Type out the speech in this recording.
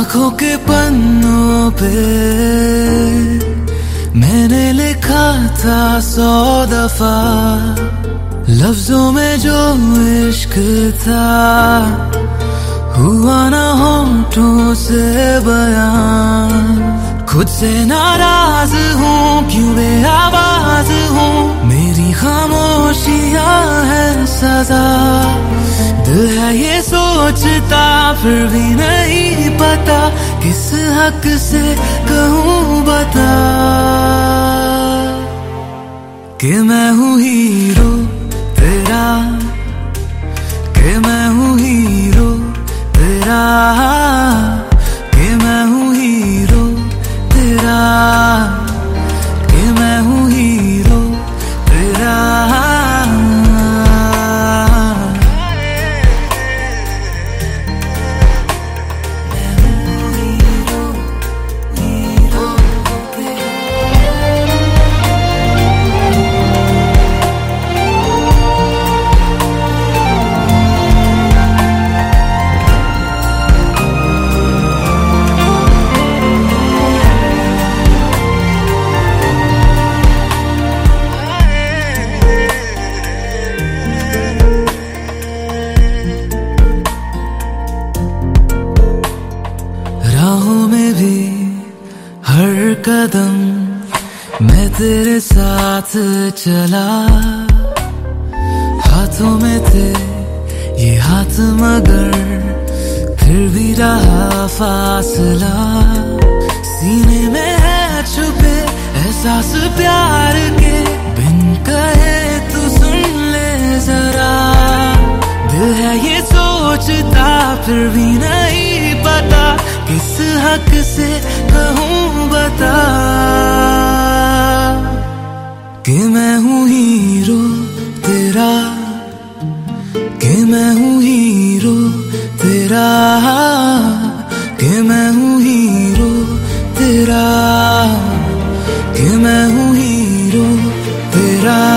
آنکھوں کے پنوں پہ میں نے لکھا تھا سو دفعہ، لفظوں میں جو عشق تھا، ہوا نہ ہونٹوں سے بیان۔ خود سے ناراض ہوں، کیوں بے آواز ہوں؟ میری خاموشیاں ہے سزا۔ دل ہے یہ سوچتا پھر بھی نہیں پتا کس حق سے کہوں بتا کہ میں ہوں ہیرو تیرا، کہ میں ہوں ہیرو تیرا، کہ میں ہوں ہیرو تیرا۔ ہر قدم میں تیرے ساتھ چلا۔ ہاتھوں میں تھے یہ ہاتھ مگر پھر بھی رہا فاصلہ۔ سینے میں ہے چھپے احساس پیار کے۔ بن کہے تو سن لے ذرا۔ دل ہے یہ سوچتا پھر بھی نہیں پتا کس حق سے۔ سکتا کہ میں ہوں ہیرو تیرا، کہ میں ہوں ہیرو تیرا، کہ میں ہوں ہیرو تیرا، کہ میں ہوں ہیرو تیرا۔